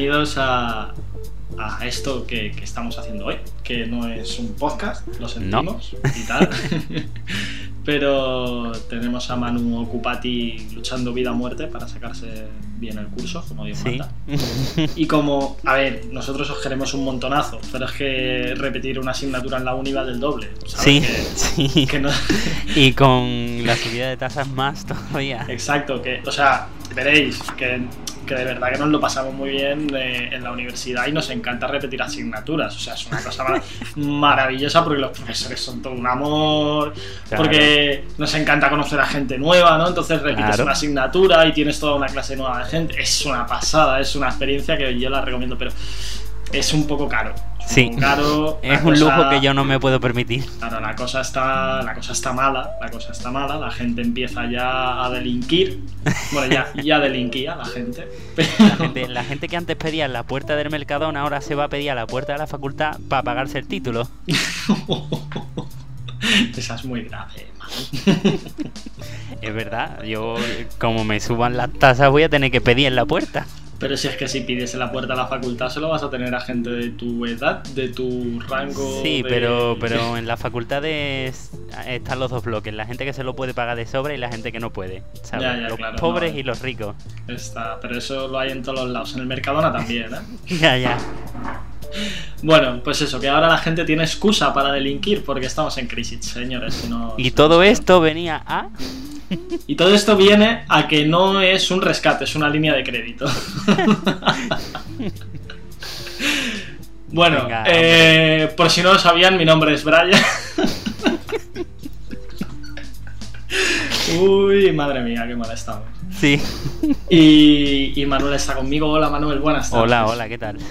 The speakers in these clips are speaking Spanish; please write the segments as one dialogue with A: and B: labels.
A: bienvenidos a, a esto que, que estamos haciendo hoy, que no es un podcast, lo sentimos y tal. Pero tenemos a Manu Ocupati luchando vida a muerte para sacarse bien el curso, como Dios
B: Sí.
A: manda. Y como, a ver, nosotros os queremos un montonazo, pero es que repetir una asignatura en la uni va del doble. ¿sabes?
B: Sí,
A: Que-
B: sí.
A: que no-
B: Y con la subida de tasas más todavía.
A: Exacto, que, o sea, veréis que, que de verdad que nos lo pasamos muy bien eh, en la universidad y nos encanta repetir asignaturas. O sea, es una cosa mar- maravillosa porque los profesores son todo un amor,
B: Claro.
A: porque nos encanta conocer a gente nueva, ¿no? Entonces repites
B: Claro.
A: una asignatura y tienes toda una clase nueva de gente. Es una pasada, es una experiencia que yo la recomiendo, pero es un poco caro.
B: Sí.
A: caro.
B: Es un
A: cosa-
B: lujo que yo no me puedo permitir.
A: Claro, la cosa está, la cosa está mala, la cosa está mala, la gente empieza ya a delinquir. Bueno, ya, ya delinquía la gente. Pero,
B: La gente, la gente que antes pedía en la puerta del Mercadona ahora se va a pedir a la puerta de la facultad para pagarse el título.
A: Esa es muy grave.
B: Es verdad, yo como me suban las tasas voy a tener que pedir en la puerta.
A: Pero si es que si pides en la puerta de la facultad, solo vas a tener a gente de tu edad, de tu rango.
B: Sí,
A: de-
B: pero, pero en las facultades están los dos bloques, la gente que se lo puede pagar de sobra y la gente que no puede. ¿sabes?
A: Ya, ya,
B: los
A: claro,
B: pobres
A: no.
B: y los ricos.
A: Está, pero eso lo hay en todos los lados. En el Mercadona también, ¿eh?
B: Ya, ya.
A: Bueno, pues eso, que ahora la gente tiene excusa para delinquir porque estamos en crisis, señores. si no-
B: Y todo esto venía a...
A: Y todo esto viene a que no es un rescate, es una línea de crédito. bueno,
B: Venga,
A: eh, por si no lo sabían, mi nombre es Brian. Uy, madre mía, qué mal estamos.
B: Sí.
A: Y, y Manuel está conmigo. Hola Manuel, buenas tardes.
B: Hola, hola, ¿qué tal?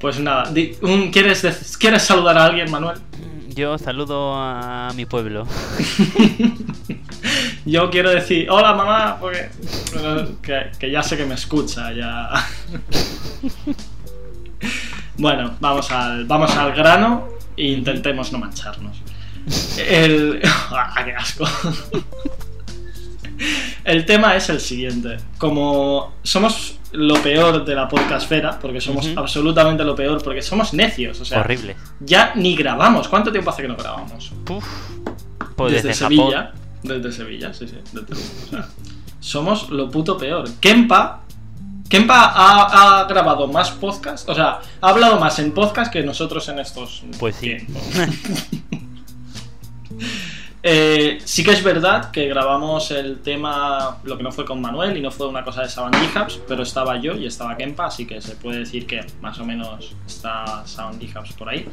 A: Pues nada, ¿quieres, ¿quieres saludar a alguien, Manuel?
B: Yo saludo a mi pueblo.
A: Yo quiero decir, hola mamá, porque que ya sé que me escucha, ya. bueno, vamos al, vamos al grano e intentemos no mancharnos. El. ¡Ah, qué asco! El tema es el siguiente. Como somos lo peor de la podcastfera, porque somos absolutamente lo peor, porque somos necios, o sea,
B: Horrible.
A: ya ni grabamos. ¿Cuánto tiempo hace que no grabamos?
B: Puf. Pues
A: desde,
B: desde,
A: Sevilla.
B: Japón.
A: Desde Sevilla, sí, sí. desde- o sea, somos lo puto peor. Kempa. Kempa ha, ha grabado más podcast, o sea, ha hablado más en podcast que nosotros en estos
B: Pues sí.
A: Eh, sí que es verdad que grabamos el tema, lo que no fue con Manuel y no fue una cosa de Sound Hubs, pero estaba yo y estaba Kempa, así que se puede decir que más o menos está Sound Hubs por ahí.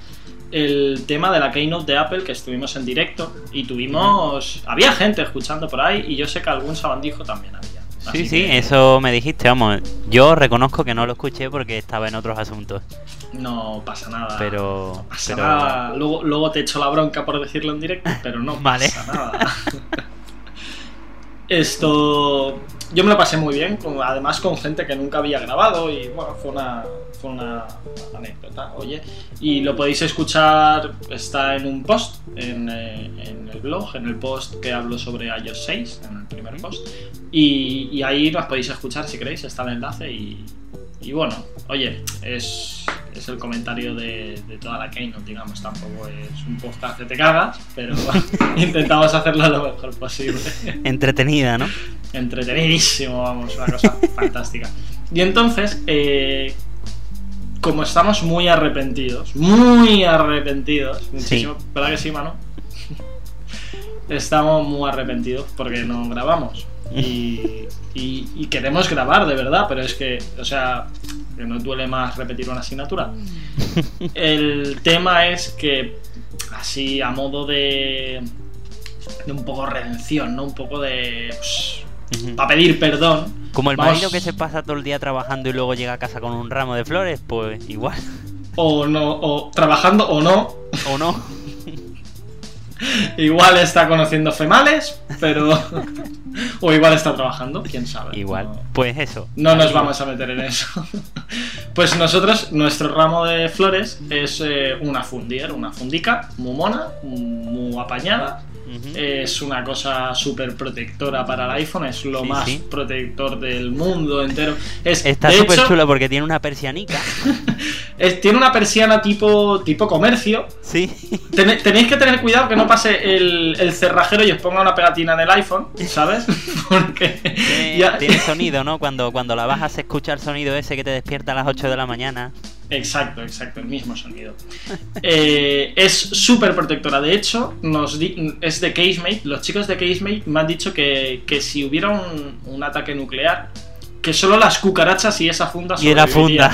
A: El tema de la Keynote de Apple que estuvimos en directo y tuvimos. Había gente escuchando por ahí y yo sé que algún sabandijo también había.
B: Sí, sí,
A: que
B: eso me dijiste, vamos. Yo reconozco que no lo escuché porque estaba en otros asuntos.
A: No pasa nada.
B: Pero.
A: No pasa
B: pero
A: nada. Luego, luego te echo la bronca por decirlo en directo, pero no
B: Vale.
A: pasa nada. Esto. Yo me lo pasé muy bien, con- además con gente que nunca había grabado y bueno, fue una, fue una anécdota, oye. Y lo podéis escuchar, está en un post en, eh, el blog, en el post que hablo sobre iOS 6, en el primer post. Y, y ahí nos podéis escuchar si queréis, está el enlace y, y bueno, oye, es, es el comentario de, de toda la Keynote, digamos, tampoco es un podcast que te cagas, pero intentamos hacerlo lo mejor posible.
B: Entretenida, ¿no?
A: Entretenidísimo, vamos, una cosa fantástica. Y entonces, eh, como estamos muy arrepentidos, muy arrepentidos, muchísimo, ¿verdad que sí, mano? Estamos muy arrepentidos porque no grabamos. Y, y- y queremos grabar de verdad, pero es que, o sea, que nos duele más repetir una asignatura. El tema es que, así a modo de, de un poco redención, ¿no? Un poco de...
B: Ujú.
A: para pedir perdón.
B: Como el
A: Vamos-
B: marido que se pasa todo el día trabajando y luego llega a casa con un ramo de flores, pues igual.
A: O no, o trabajando o no.
B: ¿O no?
A: Igual está conociendo females, pero. o igual está trabajando, quién sabe.
B: Igual.
A: No-
B: Pues eso.
A: No nos vamos a meter en eso. Pues nosotros, nuestro ramo de flores es eh, una fundier, una fundica, muy mona, muy apañada. Es una cosa súper protectora para el iPhone, es lo
B: Sí,
A: más
B: sí.
A: protector del mundo entero. Es,
B: Está súper chulo porque tiene una persianica.
A: es- tiene una persiana tipo, tipo comercio.
B: Sí.
A: Tenéis que tener cuidado que no pase el, el cerrajero y os ponga una pegatina en el iPhone, ¿sabes? Porque
B: Tiene,
A: ya-
B: tiene sonido, ¿no? Cuando, cuando la bajas se escucha el sonido ese que te despierta a las 8 de la mañana.
A: Exacto, exacto, el mismo sonido. Eh, es súper protectora. De hecho, nos di- es de Casemate. Los chicos de Casemate me han dicho que, que si hubiera un, un ataque nuclear, que solo las cucarachas y esa funda
B: Y la funda.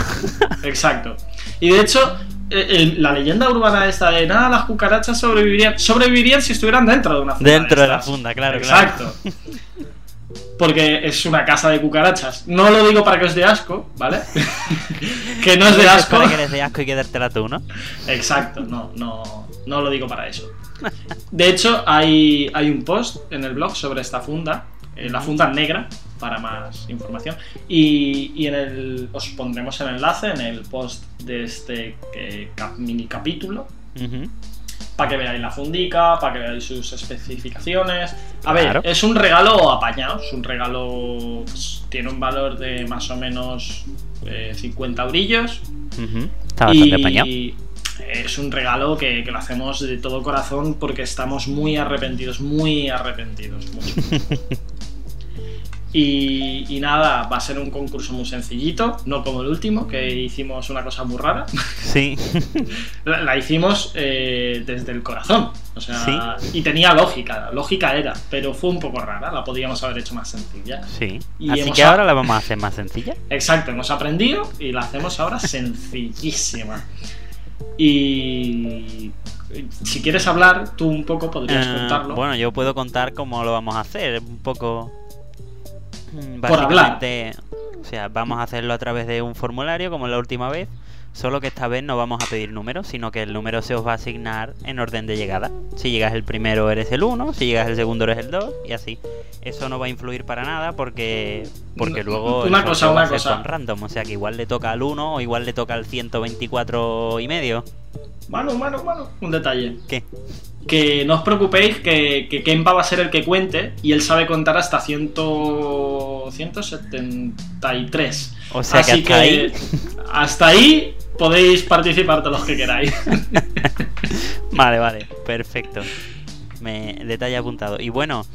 A: Exacto. Y de hecho, eh, el- la leyenda urbana esta de nada, las cucarachas sobrevivirían. Sobrevivirían si estuvieran dentro de una funda.
B: Dentro de la funda, claro,
A: Exacto. Porque es una casa de cucarachas. No lo digo para que os dé asco, ¿vale? que no es de
B: Eso
A: asco.
B: Para que eres de asco y quedártela tú, ¿no?
A: Exacto, no, no, no lo digo para eso. De hecho, hay, hay un post en el blog sobre esta funda, eh, la funda negra, para más información. Y, y en el, os pondremos el enlace en el post de este eh, cap- mini capítulo. Para que veáis la fundica, para que veáis sus especificaciones. A
B: Claro.
A: ver, es un regalo apañado, es un regalo, pues, tiene un valor de más o menos eh, 50 brillos.
B: Está bastante apañado.
A: Y es un regalo que, que lo hacemos de todo corazón porque estamos muy arrepentidos, muy arrepentidos. mucho. Y, y nada, va a ser un concurso muy sencillito, no como el último, que hicimos una cosa muy rara.
B: Sí.
A: La, la hicimos eh, desde el corazón. O sea,
B: Sí.
A: y tenía lógica, lógica era, pero fue un poco rara, la podíamos haber hecho más sencilla.
B: Sí.
A: Y
B: Así que ahora la vamos a hacer más sencilla.
A: Exacto, hemos aprendido y la hacemos ahora sencillísima. Y si quieres hablar, tú un poco podrías
B: Eh,
A: contarlo.
B: Bueno, yo puedo contar cómo lo vamos a hacer. Un poco. Mm,
A: Por hablar.
B: Básicamente, o sea, vamos a hacerlo a través de un formulario como la última vez. Solo que esta vez no vamos a pedir números, sino que el número se os va a asignar en orden de llegada. Si llegas el primero eres el 1, si llegas el segundo eres el 2 y así. Eso no va a influir para nada porque porque luego el
A: una cosa, una cosa.
B: random, o sea que igual le toca al 1 o igual le toca al 124 y medio.
A: Mano, mano, mano. Un detalle.
B: ¿Qué?
A: Que no os preocupéis que, que Kempa va a ser el que cuente y él sabe contar hasta 100, 173.
B: O sea que hasta ahí
A: hasta ahí podéis participar todos los que queráis.
B: Vale, vale, perfecto. Me detalle apuntado. Y bueno,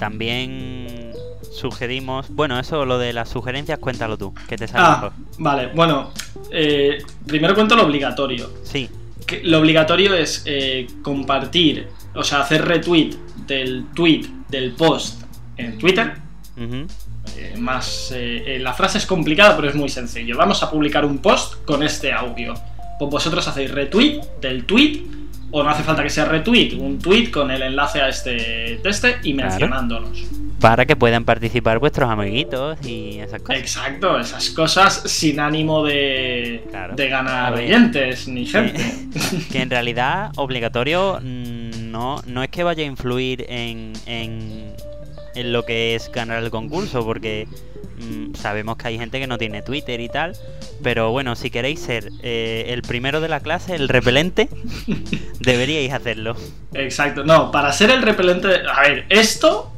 B: también sugerimos. Bueno, eso, lo de las sugerencias, cuéntalo tú, que te sale
A: Ah,
B: mejor.
A: vale, bueno. eh, primero cuento lo obligatorio.
B: Sí,
A: que lo obligatorio es eh, compartir, o sea, hacer retweet del tweet del post en Twitter. Eh, más eh, la frase es complicada, pero es muy sencillo. Vamos a publicar un post con este audio. Pues vosotros hacéis retweet del tweet, o no hace falta que sea retweet, un tweet con el enlace a este teste y
B: Claro. Para que puedan participar vuestros amiguitos y esas cosas.
A: Exacto, esas cosas sin ánimo de,
B: Claro.
A: de ganar oyentes ni gente.
B: que en realidad obligatorio mm, no, no es que vaya a influir en, en, en lo que es ganar el concurso, porque mm, sabemos que hay gente que no tiene Twitter y tal, pero bueno, si queréis ser eh, el primero de la clase, el repelente, deberíais hacerlo.
A: Exacto, no, para ser el repelente. A ver, esto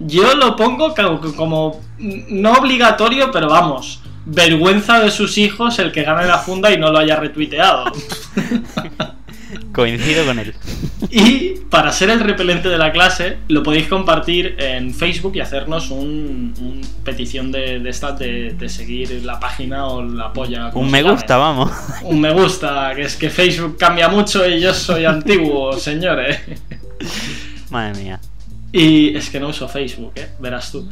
A: yo lo pongo como no obligatorio, pero vamos, vergüenza de sus hijos el que gane la funda y no lo haya retuiteado.
B: Coincido con él.
A: Y para ser el repelente de la clase, lo podéis compartir en Facebook y hacernos un, un petición de, de estas de, de seguir la página o la polla.
B: Un me
A: llame.
B: gusta, vamos.
A: Un me gusta, que es que Facebook cambia mucho y yo soy antiguo, señores.
B: Madre mía.
A: Y es que no uso Facebook, ¿eh? Verás tú.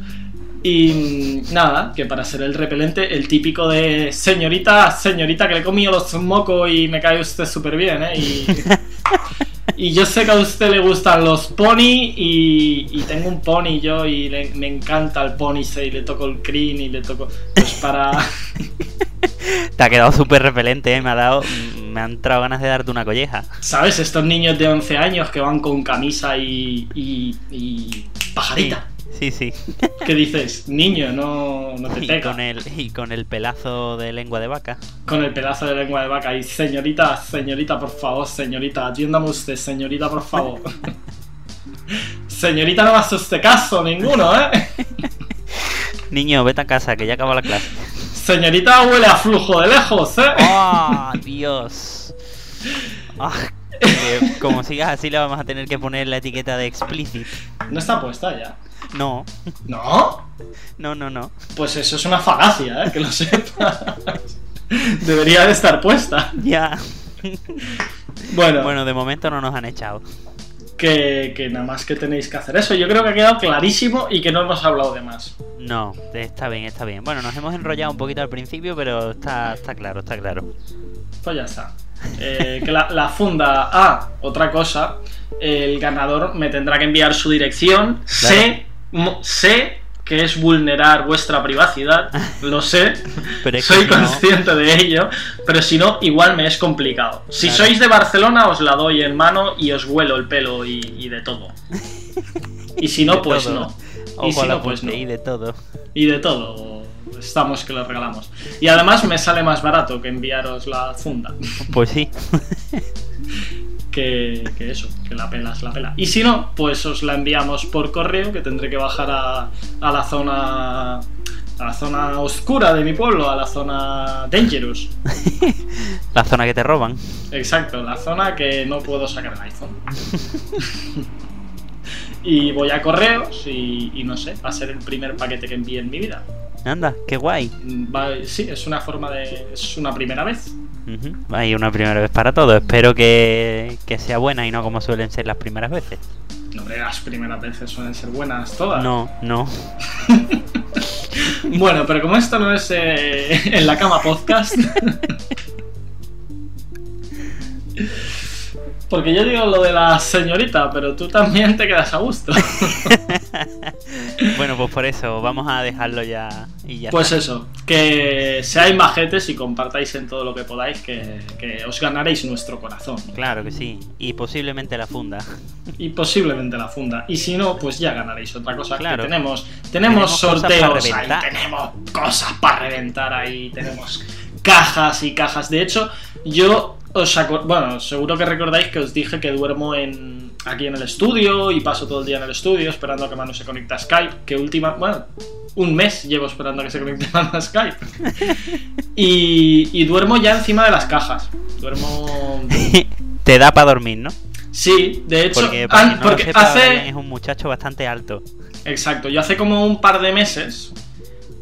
A: Y nada, que para ser el repelente, el típico de señorita, señorita, que le comido los mocos y me cae usted súper bien, ¿eh? Y, yo sé que a usted le gustan los pony y, y tengo un pony yo y le- me encanta el pony y le toco el crin y le toco... Pues para...
B: Te ha quedado súper repelente, ¿eh? Me ha dado. Me han entrado ganas de darte una colleja.
A: ¿Sabes? Estos niños de 11 años que van con camisa y, y, y pajarita.
B: Sí, sí.
A: ¿Qué dices? Niño, no, no te
B: Y
A: pega.
B: con, el, y con el pelazo de lengua de vaca.
A: con el pedazo de lengua de vaca y señorita, señorita, por favor, señorita, atiéndame usted, señorita, por favor. Señorita, no me hace usted caso ninguno, ¿eh?
B: Niño, vete a casa, que ya acabó la clase.
A: Señorita huele a flujo de lejos, ¿eh?
B: ¡Oh, Dios! Ah, como sigas así le vamos a tener que poner la etiqueta de explicit.
A: No está puesta ya.
B: No,
A: ¿No?
B: no, no, no.
A: Pues eso es una falacia, ¿eh? Que lo sepas. Debería de estar puesta.
B: Ya.
A: Bueno,
B: Bueno, de momento no nos han echado.
A: Que, que nada más que tenéis que hacer eso. Yo creo que ha quedado clarísimo y que no hemos hablado de más.
B: No, está bien, está bien. Bueno, nos hemos enrollado un poquito al principio, pero está, está claro, está claro.
A: Pues ya está. Eh, que la, la funda. Ah, otra cosa. El ganador me tendrá que enviar su dirección. Sé, mo- sé que es vulnerar vuestra privacidad. Lo sé.
B: Pero
A: Soy
B: no-
A: consciente de ello. Pero si no, igual me es complicado. Si
B: Claro.
A: sois de Barcelona, os la doy en mano y os huelo el pelo y, y de todo. Y si no, pues no. Y si no, pues no.
B: y de todo.
A: Y de todo. Estamos que lo regalamos. Y además me sale más barato que enviaros la funda.
B: Pues sí.
A: que, que eso, que la pela es la pela. Y si no, pues os la enviamos por correo, que tendré que bajar a, a la zona. a la zona oscura de mi pueblo, a la zona dangerous.
B: La zona que te roban.
A: Exacto, la zona que no puedo sacar el iPhone. y voy a correos y, y no sé, va a ser el primer paquete que envíe en mi vida.
B: Anda, qué guay.
A: Va- sí, es una forma de. es una primera vez.
B: Ujú. Hay una primera vez para todo. Espero que, que sea buena y no como suelen ser las primeras veces.
A: No, hombre, las primeras veces suelen ser buenas todas.
B: No, no.
A: Bueno, pero como esto no es eh, en la cama podcast. Porque yo digo lo de la señorita, pero tú también te quedas a gusto.
B: Bueno, pues por eso vamos a dejarlo ya y ya.
A: Pues
B: está.
A: eso, que seáis majetes y compartáis en todo lo que podáis, que, que os ganaréis nuestro corazón.
B: Claro que sí. Y posiblemente la funda.
A: Y posiblemente la funda. Y si no, pues ya ganaréis otra cosa.
B: Claro.
A: Que tenemos, tenemos,
B: Tenemos
A: sorteos ahí, tenemos cosas para reventar ahí, tenemos cajas y cajas. De hecho, yo os bueno, seguro que recordáis que os dije que duermo en aquí en el estudio y paso todo el día en el estudio esperando a que Manu se conecte a Skype, que última, bueno, un mes llevo esperando a que se conecte Manu a Skype. Y, y duermo ya encima de las cajas. Duermo
B: Te da para dormir, ¿no?
A: Sí, de hecho,
B: Porque, para
A: an-
B: quien no
A: porque
B: lo sepa,
A: hace
B: es un muchacho bastante alto.
A: Exacto, yo hace como un par de meses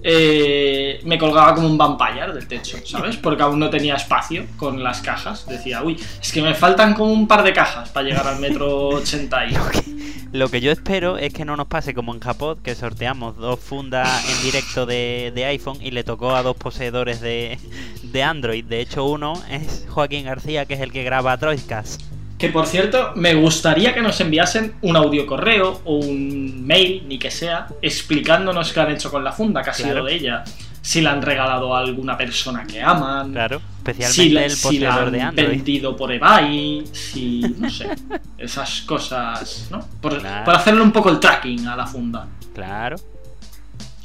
A: eh, me colgaba como un vampire del techo, ¿sabes? Porque aún no tenía espacio con las cajas. Decía, uy, es que me faltan como un par de cajas para llegar al metro 80 y...
B: Lo que yo espero es que no nos pase como en Japón, que sorteamos dos fundas en directo de, de iPhone y le tocó a dos poseedores de, de Android. De hecho, uno es Joaquín García, que es el que graba Droidcast.
A: Que por cierto, me gustaría que nos enviasen un audio correo o un mail, ni que sea, explicándonos qué han hecho con la funda, que ha sido de ella. Si la han regalado a alguna persona que aman.
B: Claro,
A: si
B: especialmente
A: la,
B: el
A: si la
B: poseedor
A: han
B: de Android.
A: vendido por eBay, si. no sé. Esas cosas, ¿no? Por,
B: Claro.
A: por hacerle un poco el tracking a la funda.
B: Claro.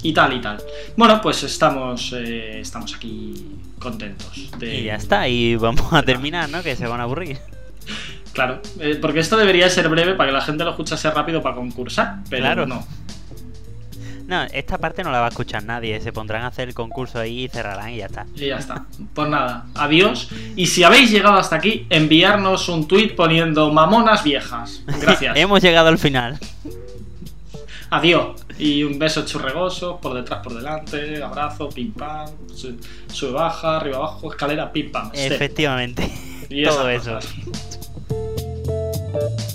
A: Y tal y tal. Bueno, pues estamos, eh, estamos aquí contentos. De...
B: Y ya está, y vamos a terminar, ¿no? Que se van a aburrir.
A: Claro, eh, porque esto debería ser breve para que la gente lo escuchase rápido para concursar, pero
B: Claro.
A: no.
B: No, esta parte no la va a escuchar nadie. Se pondrán a hacer el concurso ahí y cerrarán y ya está.
A: Y ya está. Pues nada, adiós. Y si habéis llegado hasta aquí, enviarnos un tweet poniendo mamonas viejas. Gracias.
B: Hemos llegado al final.
A: Adiós. Y un beso churregoso, por detrás, por delante, abrazo, pim pam, su- sube, baja, arriba, abajo, escalera, pim pam.
B: Efectivamente.
A: Y
B: Todo eso.
A: Cosas.